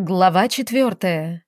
Глава четвертая.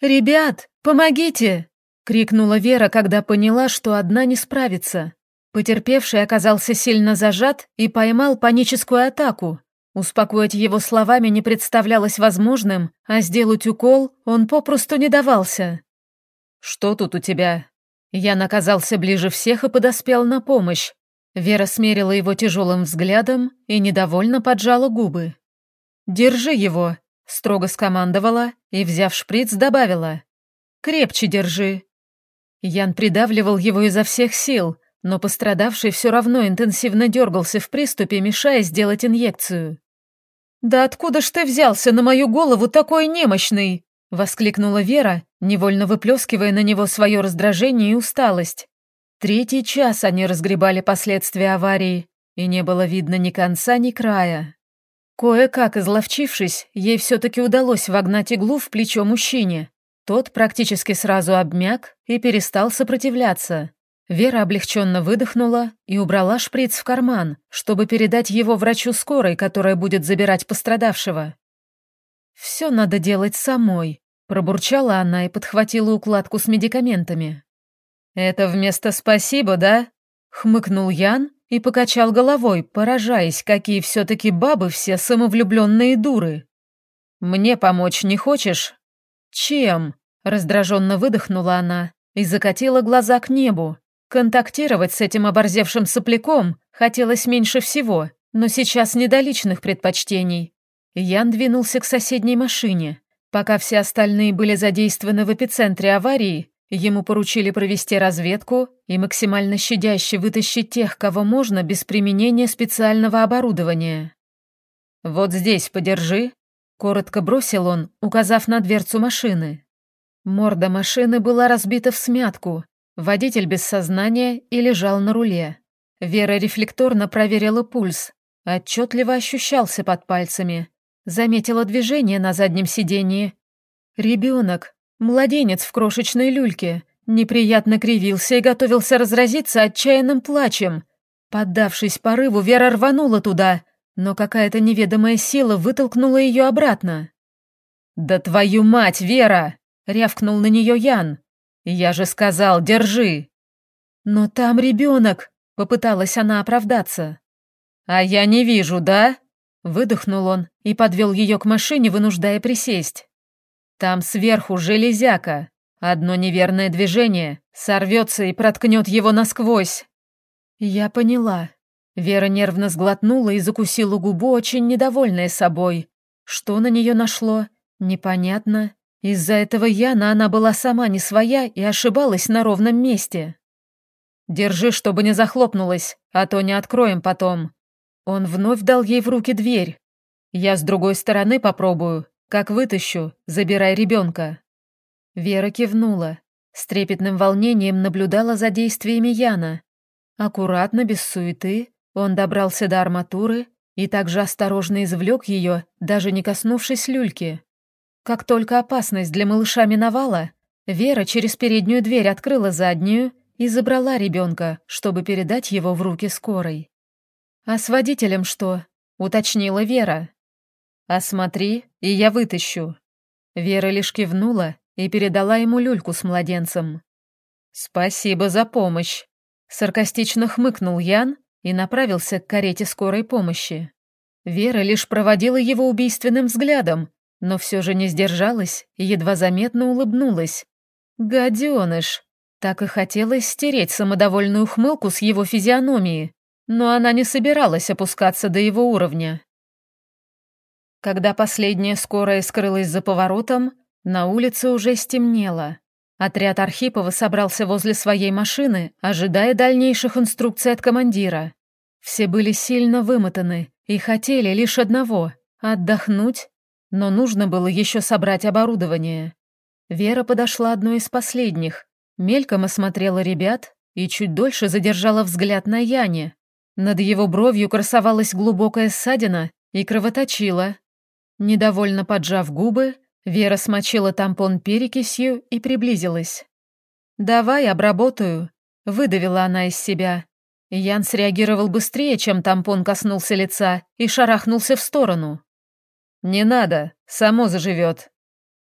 «Ребят, помогите!» — крикнула Вера, когда поняла, что одна не справится. Потерпевший оказался сильно зажат и поймал паническую атаку. Успокоить его словами не представлялось возможным, а сделать укол он попросту не давался. «Что тут у тебя?» Я наказался ближе всех и подоспел на помощь. Вера смерила его тяжелым взглядом и недовольно поджала губы. «Держи его!» Строго скомандовала и, взяв шприц, добавила. «Крепче держи». Ян придавливал его изо всех сил, но пострадавший все равно интенсивно дергался в приступе, мешая сделать инъекцию. «Да откуда ж ты взялся на мою голову такой немощный?» — воскликнула Вера, невольно выплескивая на него свое раздражение и усталость. Третий час они разгребали последствия аварии, и не было видно ни конца, ни края. Кое-как изловчившись, ей все-таки удалось вогнать иглу в плечо мужчине. Тот практически сразу обмяк и перестал сопротивляться. Вера облегченно выдохнула и убрала шприц в карман, чтобы передать его врачу скорой, которая будет забирать пострадавшего. «Все надо делать самой», — пробурчала она и подхватила укладку с медикаментами. «Это вместо «спасибо», да?» — хмыкнул Ян и покачал головой, поражаясь, какие все-таки бабы все самовлюбленные дуры. «Мне помочь не хочешь?» «Чем?» — раздраженно выдохнула она и закатила глаза к небу. Контактировать с этим оборзевшим сопляком хотелось меньше всего, но сейчас не до личных предпочтений. Ян двинулся к соседней машине. Пока все остальные были задействованы в эпицентре аварии, Ему поручили провести разведку и максимально щадяще вытащить тех, кого можно, без применения специального оборудования. «Вот здесь подержи», — коротко бросил он, указав на дверцу машины. Морда машины была разбита в смятку, водитель без сознания и лежал на руле. Вера рефлекторно проверила пульс, отчетливо ощущался под пальцами. Заметила движение на заднем сидении. Ребенок, Младенец в крошечной люльке неприятно кривился и готовился разразиться отчаянным плачем. Поддавшись порыву, Вера рванула туда, но какая-то неведомая сила вытолкнула ее обратно. «Да твою мать, Вера!» — рявкнул на нее Ян. «Я же сказал, держи!» «Но там ребенок!» — попыталась она оправдаться. «А я не вижу, да?» — выдохнул он и подвел ее к машине, вынуждая присесть. Там сверху железяка. Одно неверное движение сорвется и проткнет его насквозь. Я поняла. Вера нервно сглотнула и закусила губу, очень недовольная собой. Что на нее нашло? Непонятно. Из-за этого Яна она была сама не своя и ошибалась на ровном месте. «Держи, чтобы не захлопнулась, а то не откроем потом». Он вновь дал ей в руки дверь. «Я с другой стороны попробую, как вытащу, забирай ребенка». Вера кивнула. С трепетным волнением наблюдала за действиями Яна. Аккуратно, без суеты, он добрался до арматуры и также осторожно извлек ее, даже не коснувшись люльки. Как только опасность для малыша миновала, Вера через переднюю дверь открыла заднюю и забрала ребенка, чтобы передать его в руки скорой. «А с водителем что?» — уточнила Вера. «Осмотри, и я вытащу». Вера лишь кивнула и передала ему люльку с младенцем. «Спасибо за помощь», — саркастично хмыкнул Ян и направился к карете скорой помощи. Вера лишь проводила его убийственным взглядом, но все же не сдержалась и едва заметно улыбнулась. «Гаденыш!» Так и хотелось стереть самодовольную ухмылку с его физиономии, но она не собиралась опускаться до его уровня. Когда последняя скорая скрылась за поворотом, на улице уже стемнело. Отряд Архипова собрался возле своей машины, ожидая дальнейших инструкций от командира. Все были сильно вымотаны и хотели лишь одного — отдохнуть, но нужно было еще собрать оборудование. Вера подошла одной из последних, мельком осмотрела ребят и чуть дольше задержала взгляд на Яне. Над его бровью красовалась глубокая ссадина и кровоточила, Недовольно поджав губы, Вера смочила тампон перекисью и приблизилась. «Давай обработаю», — выдавила она из себя. Ян среагировал быстрее, чем тампон коснулся лица, и шарахнулся в сторону. «Не надо, само заживет».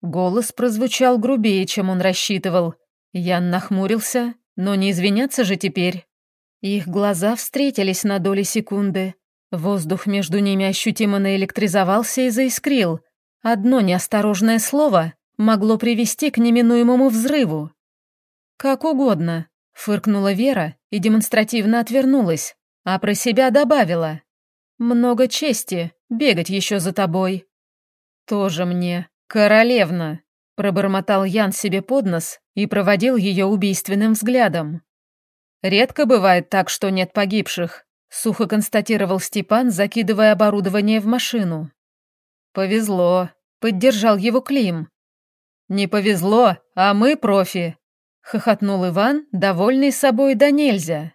Голос прозвучал грубее, чем он рассчитывал. Ян нахмурился, но не извиняться же теперь. Их глаза встретились на доли секунды. Воздух между ними ощутимо наэлектризовался и заискрил. Одно неосторожное слово могло привести к неминуемому взрыву. «Как угодно», — фыркнула Вера и демонстративно отвернулась, а про себя добавила. «Много чести, бегать еще за тобой». «Тоже мне, королевна», — пробормотал Ян себе под нос и проводил ее убийственным взглядом. «Редко бывает так, что нет погибших», — сухо констатировал Степан, закидывая оборудование в машину. «Повезло», — поддержал его Клим. «Не повезло, а мы профи», — хохотнул Иван, довольный собой да нельзя.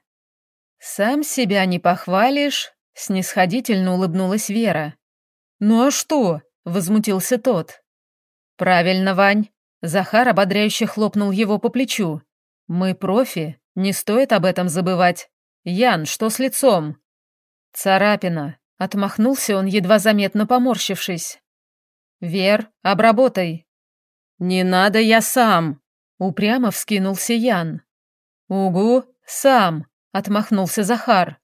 «Сам себя не похвалишь», — снисходительно улыбнулась Вера. «Ну а что?» — возмутился тот. «Правильно, Вань», — Захар ободряюще хлопнул его по плечу. «Мы профи, не стоит об этом забывать. Ян, что с лицом?» «Царапина», — отмахнулся он, едва заметно поморщившись. «Вер, обработай». «Не надо, я сам», — упрямо вскинулся Ян. «Угу, сам», — отмахнулся Захар.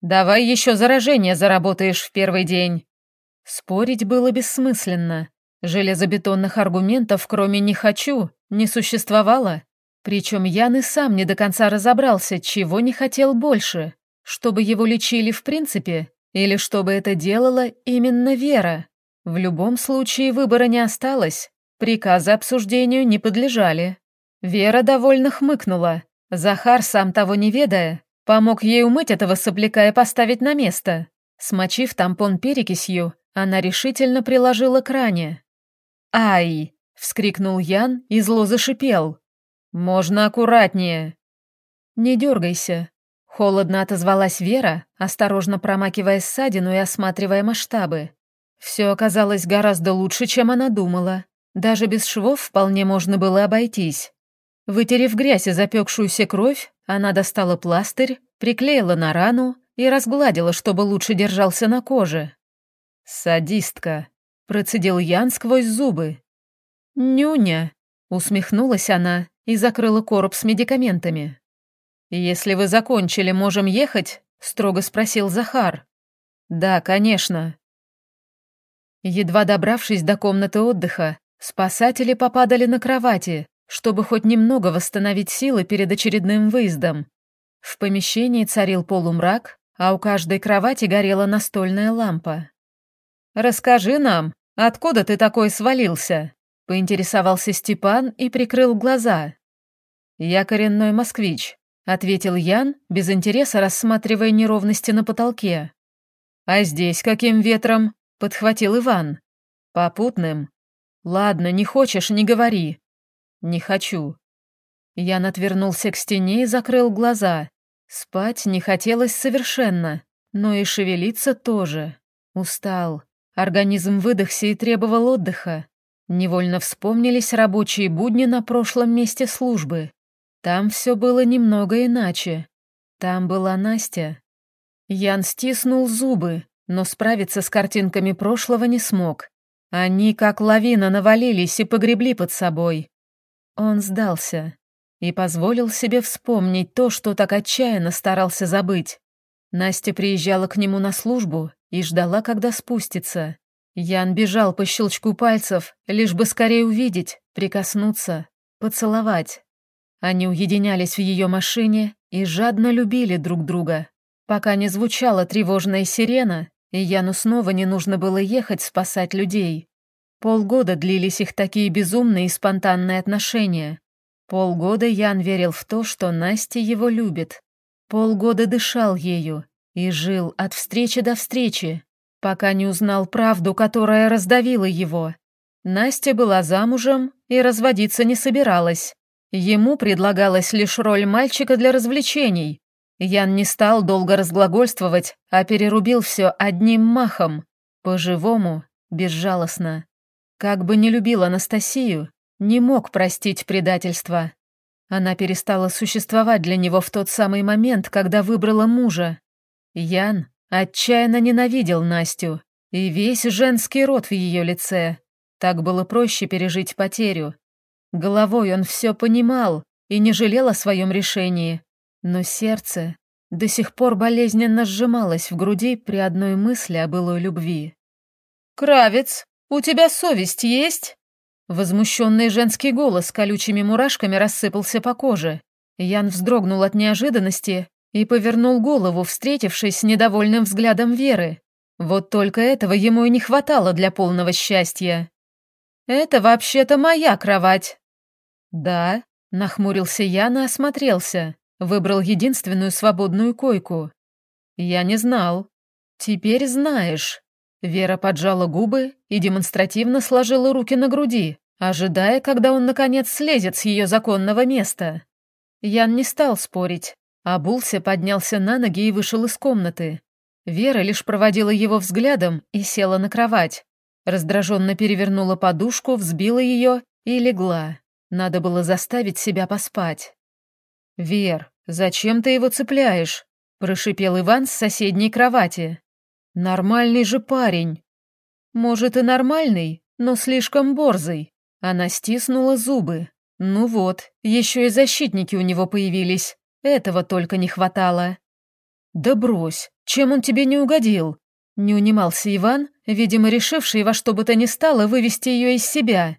«Давай еще заражение заработаешь в первый день». Спорить было бессмысленно. Железобетонных аргументов, кроме «не хочу», не существовало. Причем Ян и сам не до конца разобрался, чего не хотел больше, чтобы его лечили в принципе, или чтобы это делала именно Вера. В любом случае выбора не осталось, приказы обсуждению не подлежали. Вера довольно хмыкнула. Захар, сам того не ведая, помог ей умыть этого сопляка и поставить на место. Смочив тампон перекисью, она решительно приложила к ране. «Ай!» — вскрикнул Ян и зло зашипел. «Можно аккуратнее». «Не дергайся», — холодно отозвалась Вера, осторожно промакивая ссадину и осматривая масштабы. Все оказалось гораздо лучше, чем она думала. Даже без швов вполне можно было обойтись. Вытерев грязь и запекшуюся кровь, она достала пластырь, приклеила на рану и разгладила, чтобы лучше держался на коже. «Садистка», — процедил Ян сквозь зубы. «Нюня», — усмехнулась она и закрыла короб с медикаментами. «Если вы закончили, можем ехать?» — строго спросил Захар. «Да, конечно». Едва добравшись до комнаты отдыха, спасатели попадали на кровати, чтобы хоть немного восстановить силы перед очередным выездом. В помещении царил полумрак, а у каждой кровати горела настольная лампа. «Расскажи нам, откуда ты такой свалился?» Поинтересовался Степан и прикрыл глаза. «Я коренной москвич», — ответил Ян, без интереса рассматривая неровности на потолке. «А здесь каким ветром?» — подхватил Иван. «Попутным». «Ладно, не хочешь, не говори». «Не хочу». Ян отвернулся к стене и закрыл глаза. Спать не хотелось совершенно, но и шевелиться тоже. Устал. Организм выдохся и требовал отдыха. Невольно вспомнились рабочие будни на прошлом месте службы. Там все было немного иначе. Там была Настя. Ян стиснул зубы, но справиться с картинками прошлого не смог. Они, как лавина, навалились и погребли под собой. Он сдался и позволил себе вспомнить то, что так отчаянно старался забыть. Настя приезжала к нему на службу и ждала, когда спустится. Ян бежал по щелчку пальцев, лишь бы скорее увидеть, прикоснуться, поцеловать. Они уединялись в ее машине и жадно любили друг друга, пока не звучала тревожная сирена, и Яну снова не нужно было ехать спасать людей. Полгода длились их такие безумные и спонтанные отношения. Полгода Ян верил в то, что Настя его любит. Полгода дышал ею и жил от встречи до встречи, пока не узнал правду, которая раздавила его. Настя была замужем и разводиться не собиралась. Ему предлагалась лишь роль мальчика для развлечений. Ян не стал долго разглагольствовать, а перерубил все одним махом, по-живому, безжалостно. Как бы не любил Анастасию, не мог простить предательство. Она перестала существовать для него в тот самый момент, когда выбрала мужа. Ян Отчаянно ненавидел Настю, И весь женский род в ее лице. Так было проще пережить потерю. Головой он все понимал и не жалел о своем решении, но сердце до сих пор болезненно сжималось в груди при одной мысли о былой любви. «Кравец, у тебя совесть есть?» Возмущенный женский голос колючими мурашками рассыпался по коже. Ян вздрогнул от неожиданности и повернул голову, встретившись с недовольным взглядом Веры. Вот только этого ему и не хватало для полного счастья. «Это вообще-то моя кровать». «Да», — нахмурился Ян и осмотрелся, выбрал единственную свободную койку. «Я не знал. Теперь знаешь». Вера поджала губы и демонстративно сложила руки на груди, ожидая, когда он, наконец, слезет с ее законного места. Ян не стал спорить. Обулся, поднялся на ноги и вышел из комнаты. Вера лишь проводила его взглядом и села на кровать. Раздраженно перевернула подушку, взбила ее и легла. Надо было заставить себя поспать. «Вер, зачем ты его цепляешь?» – прошипел Иван с соседней кровати. «Нормальный же парень». «Может, и нормальный, но слишком борзый». Она стиснула зубы. «Ну вот, еще и защитники у него появились. Этого только не хватало». «Да брось, чем он тебе не угодил?» Не унимался Иван, видимо, решивший во что бы то ни стало вывести ее из себя.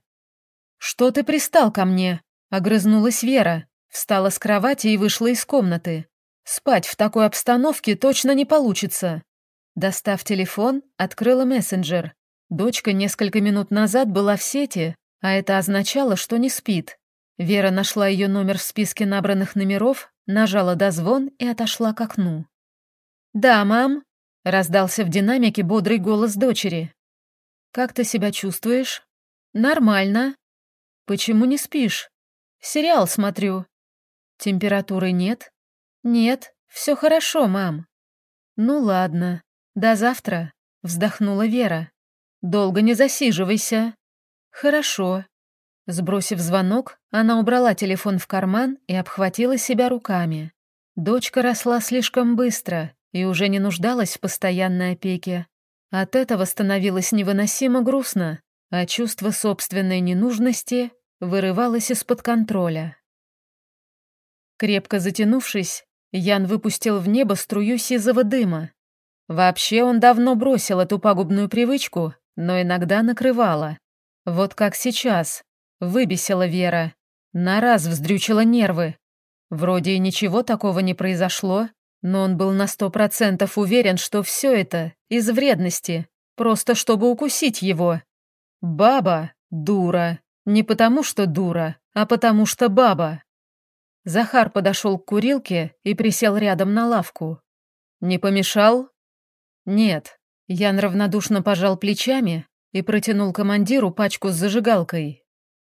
«Что ты пристал ко мне?» — огрызнулась Вера, встала с кровати и вышла из комнаты. «Спать в такой обстановке точно не получится». Достав телефон, открыла мессенджер. Дочка несколько минут назад была в сети, а это означало, что не спит. Вера нашла ее номер в списке набранных номеров, нажала дозвон и отошла к окну. «Да, мам», — раздался в динамике бодрый голос дочери. «Как ты себя чувствуешь?» «Нормально». «Почему не спишь?» «Сериал смотрю». «Температуры нет?» «Нет, все хорошо, мам». «Ну ладно, до завтра», — вздохнула Вера. «Долго не засиживайся». «Хорошо». Сбросив звонок, она убрала телефон в карман и обхватила себя руками. Дочка росла слишком быстро, и уже не нуждалась в постоянной опеке. От этого становилось невыносимо грустно, а чувство собственной ненужности вырывалось из-под контроля. Крепко затянувшись, Ян выпустил в небо струю сизого дыма. Вообще он давно бросил эту пагубную привычку, но иногда накрывало. Вот как сейчас. Выбесила Вера. На раз вздрючила нервы. Вроде и ничего такого не произошло, но он был на сто процентов уверен, что все это из вредности, просто чтобы укусить его. Баба — дура. Не потому что дура, а потому что баба. Захар подошел к курилке и присел рядом на лавку. «Не помешал?» «Нет». Ян равнодушно пожал плечами и протянул командиру пачку с зажигалкой.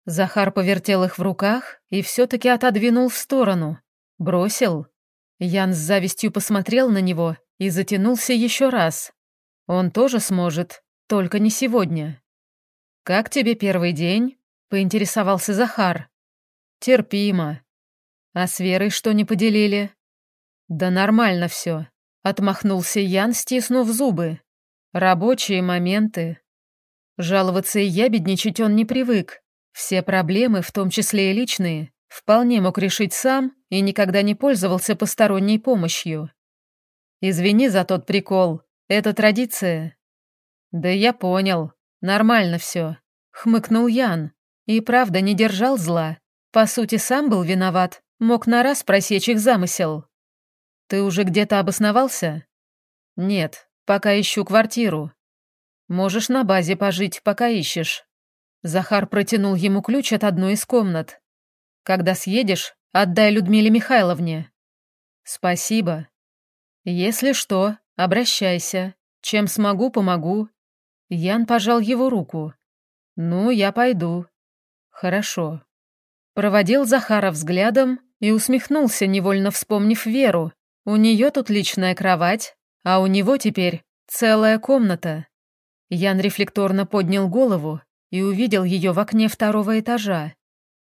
Захар повертел их в руках и все-таки отодвинул в сторону. Бросил. Ян с завистью посмотрел на него и затянулся еще раз. Он тоже сможет, только не сегодня. «Как тебе первый день?» — поинтересовался Захар. «Терпимо. А с Верой что не поделили?» «Да нормально все», — отмахнулся Ян, стиснув зубы. «Рабочие моменты». Жаловаться и ябедничать он не привык. Все проблемы, в том числе и личные, Вполне мог решить сам и никогда не пользовался посторонней помощью. Извини за тот прикол, это традиция. Да я понял, нормально все. Хмыкнул Ян. И правда не держал зла. По сути, сам был виноват, мог на раз просечь их замысел. Ты уже где-то обосновался? Нет, пока ищу квартиру. Можешь на базе пожить, пока ищешь. Захар протянул ему ключ от одной из комнат. Когда съедешь, отдай Людмиле Михайловне. Спасибо. Если что, обращайся. Чем смогу, помогу. Ян пожал его руку. Ну, я пойду. Хорошо. Проводил Захара взглядом и усмехнулся, невольно вспомнив Веру. У нее тут личная кровать, а у него теперь целая комната. Ян рефлекторно поднял голову и увидел ее в окне второго этажа.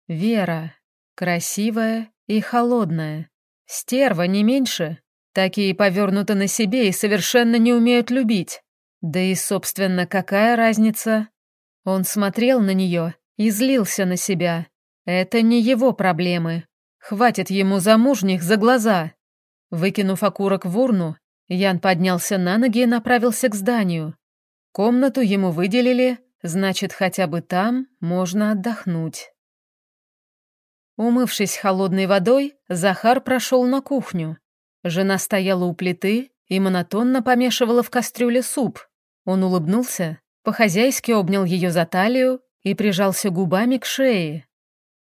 Вера. Красивая и холодная. Стерва не меньше. Такие повернуты на себе и совершенно не умеют любить. Да и, собственно, какая разница? Он смотрел на нее и злился на себя. Это не его проблемы. Хватит ему замужних за глаза. Выкинув окурок в урну, Ян поднялся на ноги и направился к зданию. Комнату ему выделили, значит, хотя бы там можно отдохнуть. Умывшись холодной водой, Захар прошел на кухню. Жена стояла у плиты и монотонно помешивала в кастрюле суп. Он улыбнулся, по-хозяйски обнял ее за талию и прижался губами к шее.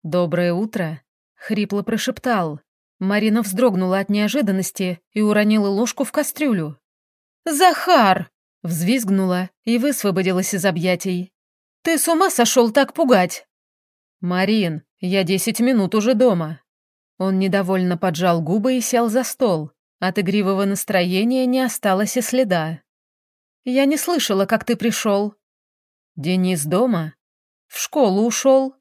«Доброе утро», — хрипло прошептал. Марина вздрогнула от неожиданности и уронила ложку в кастрюлю. «Захар!» — взвизгнула и высвободилась из объятий. «Ты с ума сошел так пугать?» «Марин, я десять минут уже дома». Он недовольно поджал губы и сел за стол. От игривого настроения не осталось и следа. «Я не слышала, как ты пришел». «Денис дома?» «В школу ушел».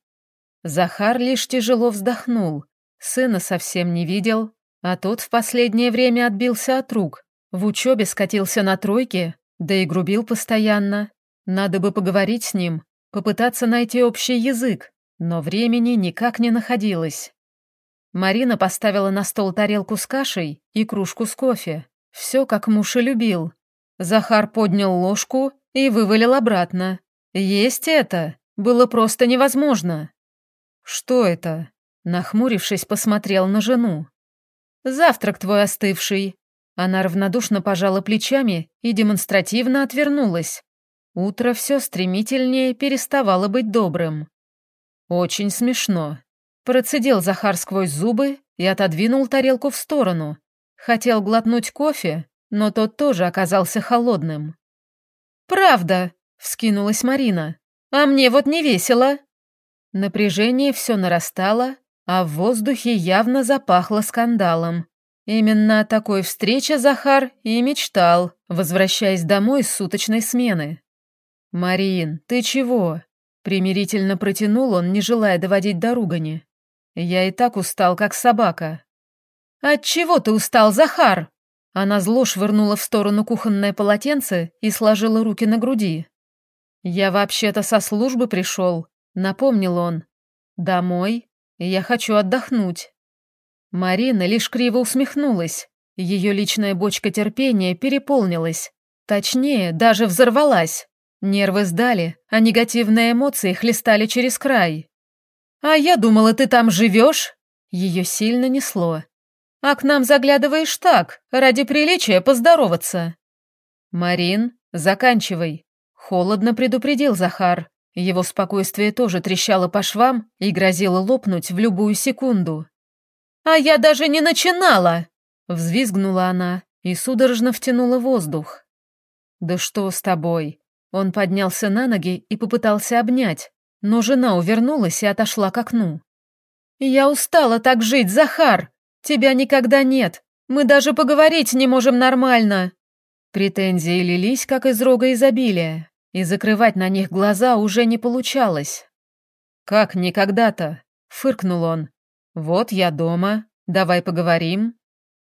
Захар лишь тяжело вздохнул. Сына совсем не видел, а тот в последнее время отбился от рук. В учебе скатился на тройке, да и грубил постоянно. Надо бы поговорить с ним, попытаться найти общий язык, но времени никак не находилось. Марина поставила на стол тарелку с кашей и кружку с кофе. Все, как муж и любил. Захар поднял ложку и вывалил обратно. Есть это было просто невозможно. Что это? Нахмурившись, посмотрел на жену. «Завтрак твой остывший». Она равнодушно пожала плечами и демонстративно отвернулась. Утро все стремительнее переставало быть добрым. «Очень смешно», — процедил Захар сквозь зубы и отодвинул тарелку в сторону. Хотел глотнуть кофе, но тот тоже оказался холодным. «Правда», — вскинулась Марина. «А мне вот не весело». Напряжение все нарастало, а в воздухе явно запахло скандалом. Именно о такой встрече Захар и мечтал, возвращаясь домой с суточной смены. «Марин, ты чего?» Примирительно протянул он, не желая доводить до ругани. «Я и так устал, как собака». «От чего ты устал, Захар?» Она зло швырнула в сторону кухонное полотенце и сложила руки на груди. «Я вообще-то со службы пришел», — напомнил он. «Домой? Я хочу отдохнуть». Марина лишь криво усмехнулась. Ее личная бочка терпения переполнилась. Точнее, даже взорвалась. Нервы сдали, а негативные эмоции хлестали через край. «А я думала, ты там живешь?» Ее сильно несло. «А к нам заглядываешь так, ради приличия поздороваться». «Марин, заканчивай», — холодно предупредил Захар. Его спокойствие тоже трещало по швам и грозило лопнуть в любую секунду. «А я даже не начинала!» Взвизгнула она и судорожно втянула воздух. «Да что с тобой?» Он поднялся на ноги и попытался обнять, но жена увернулась и отошла к окну. «Я устала так жить, Захар! Тебя никогда нет! Мы даже поговорить не можем нормально!» Претензии лились, как из рога изобилия и закрывать на них глаза уже не получалось. «Как никогда-то?» — фыркнул он. «Вот я дома, давай поговорим».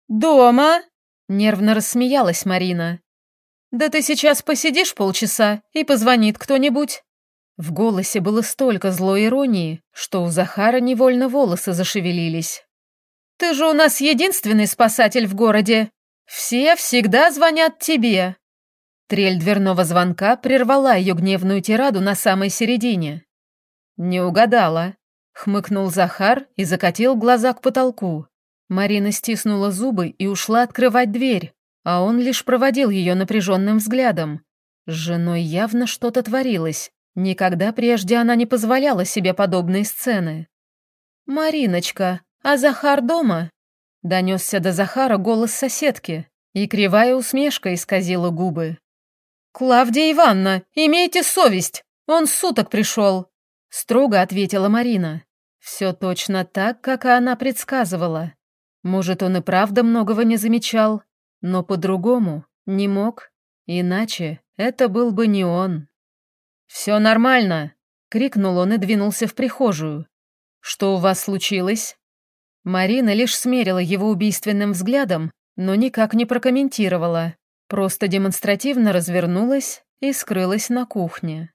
«Дома?» — нервно рассмеялась Марина. «Да ты сейчас посидишь полчаса, и позвонит кто-нибудь». В голосе было столько злой иронии, что у Захара невольно волосы зашевелились. «Ты же у нас единственный спасатель в городе. Все всегда звонят тебе. Трель дверного звонка прервала ее гневную тираду на самой середине. «Не угадала», — хмыкнул Захар и закатил глаза к потолку. Марина стиснула зубы и ушла открывать дверь, а он лишь проводил ее напряженным взглядом. С женой явно что-то творилось. Никогда прежде она не позволяла себе подобные сцены. «Мариночка, а Захар дома?» Донесся до Захара голос соседки, и кривая усмешка исказила губы. «Клавдия Ивановна, имейте совесть! Он суток пришел!» Строго ответила Марина. Все точно так, как и она предсказывала. Может, он и правда многого не замечал, но по-другому не мог. Иначе это был бы не он. «Все нормально!» — крикнул он и двинулся в прихожую. «Что у вас случилось?» Марина лишь смерила его убийственным взглядом, но никак не прокомментировала. Просто демонстративно развернулась и скрылась на кухне.